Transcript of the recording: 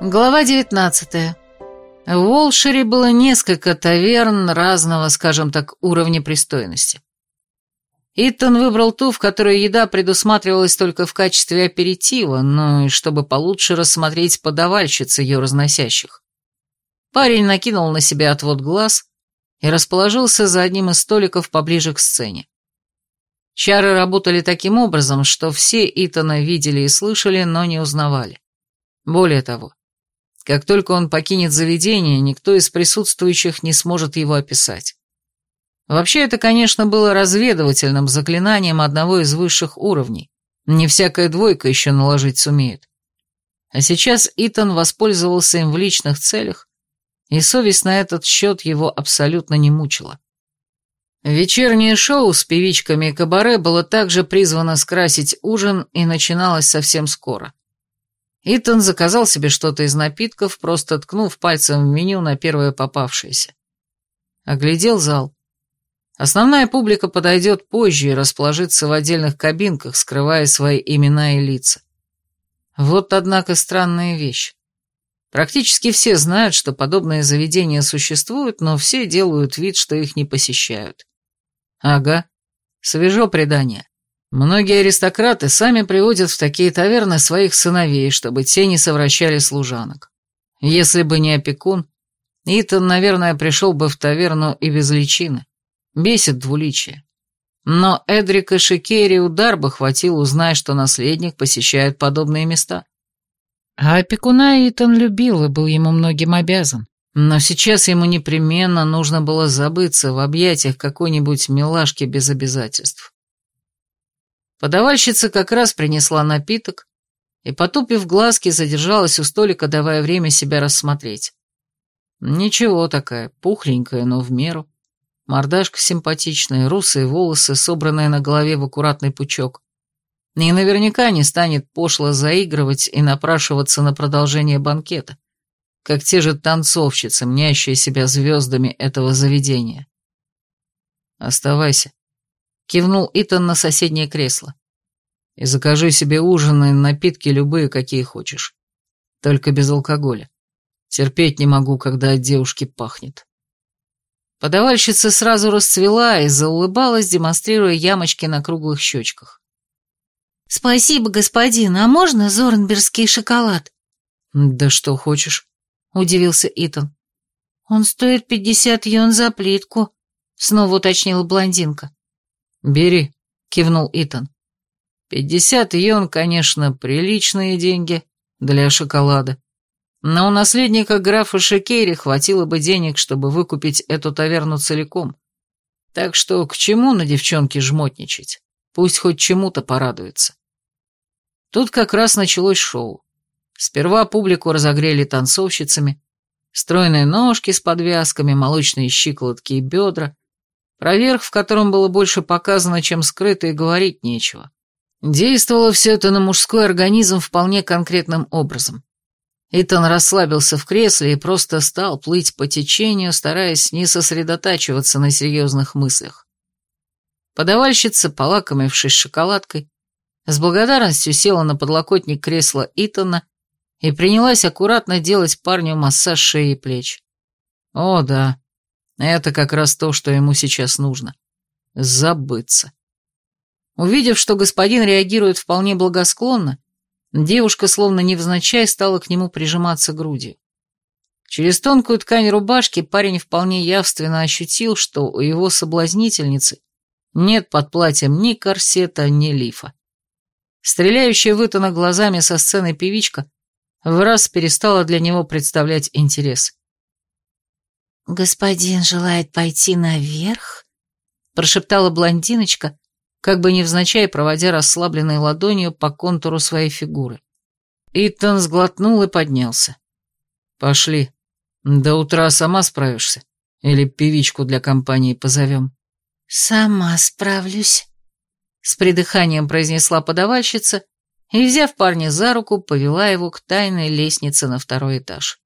Глава 19. В Уолшере было несколько таверн разного, скажем так, уровня пристойности. Иттон выбрал ту, в которой еда предусматривалась только в качестве аперитива, ну и чтобы получше рассмотреть подавальщиц ее разносящих. Парень накинул на себя отвод глаз и расположился за одним из столиков поближе к сцене. Чары работали таким образом, что все Итана видели и слышали, но не узнавали. Более того, как только он покинет заведение, никто из присутствующих не сможет его описать. Вообще, это, конечно, было разведывательным заклинанием одного из высших уровней. Не всякая двойка еще наложить сумеет. А сейчас Итан воспользовался им в личных целях, и совесть на этот счет его абсолютно не мучила. Вечернее шоу с певичками и кабаре было также призвано скрасить ужин и начиналось совсем скоро. Итан заказал себе что-то из напитков, просто ткнув пальцем в меню на первое попавшееся. Оглядел зал. Основная публика подойдет позже и расположится в отдельных кабинках, скрывая свои имена и лица. Вот, однако, странная вещь. Практически все знают, что подобные заведения существуют, но все делают вид, что их не посещают. Ага, свежо предание. Многие аристократы сами приводят в такие таверны своих сыновей, чтобы те не совращали служанок. Если бы не опекун, Итан, наверное, пришел бы в таверну и без личины. Бесит двуличие. Но Эдрика Шикери удар бы хватил, узнай, что наследник посещает подобные места. А опекуна Итан любил и был ему многим обязан. Но сейчас ему непременно нужно было забыться в объятиях какой-нибудь милашки без обязательств. Подавальщица как раз принесла напиток и, потупив глазки, задержалась у столика, давая время себя рассмотреть. Ничего такая, пухленькая, но в меру. Мордашка симпатичная, русые волосы, собранные на голове в аккуратный пучок. И наверняка не станет пошло заигрывать и напрашиваться на продолжение банкета, как те же танцовщицы, мнящие себя звездами этого заведения. «Оставайся», кивнул Итан на соседнее кресло. «И закажи себе ужин и напитки любые, какие хочешь. Только без алкоголя. Терпеть не могу, когда от девушки пахнет». Подавальщица сразу расцвела и заулыбалась, демонстрируя ямочки на круглых щечках. «Спасибо, господин, а можно зорнбергский шоколад?» «Да что хочешь», — удивился Итан. «Он стоит пятьдесят йен за плитку», — снова уточнила блондинка. «Бери», — кивнул Итан. «Пятьдесят йен, конечно, приличные деньги для шоколада. Но у наследника графа Шекери хватило бы денег, чтобы выкупить эту таверну целиком. Так что к чему на девчонке жмотничать? Пусть хоть чему-то порадуется». Тут как раз началось шоу. Сперва публику разогрели танцовщицами, стройные ножки с подвязками, молочные щиколотки и бедра, про верх, в котором было больше показано, чем скрыто, и говорить нечего. Действовало все это на мужской организм вполне конкретным образом. Итан расслабился в кресле и просто стал плыть по течению, стараясь не сосредотачиваться на серьезных мыслях. Подавальщица, полакомившись шоколадкой, с благодарностью села на подлокотник кресла Итана и принялась аккуратно делать парню массаж шеи и плеч. О, да, это как раз то, что ему сейчас нужно. Забыться. Увидев, что господин реагирует вполне благосклонно, девушка словно невзначай стала к нему прижиматься грудью. Через тонкую ткань рубашки парень вполне явственно ощутил, что у его соблазнительницы нет под платьем ни корсета, ни лифа. Стреляющая в Итана глазами со сцены певичка в раз перестала для него представлять интерес. «Господин желает пойти наверх?» — прошептала блондиночка, как бы невзначай проводя расслабленной ладонью по контуру своей фигуры. Итан сглотнул и поднялся. «Пошли. До утра сама справишься? Или певичку для компании позовем?» «Сама справлюсь», — с придыханием произнесла подавальщица и, взяв парня за руку, повела его к тайной лестнице на второй этаж.